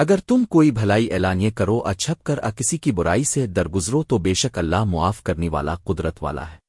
اگر تم کوئی بھلائی اعلانیہ کرو اچھپ کر آ کسی کی برائی سے درگزرو تو بے شک اللہ معاف کرنے والا قدرت والا ہے۔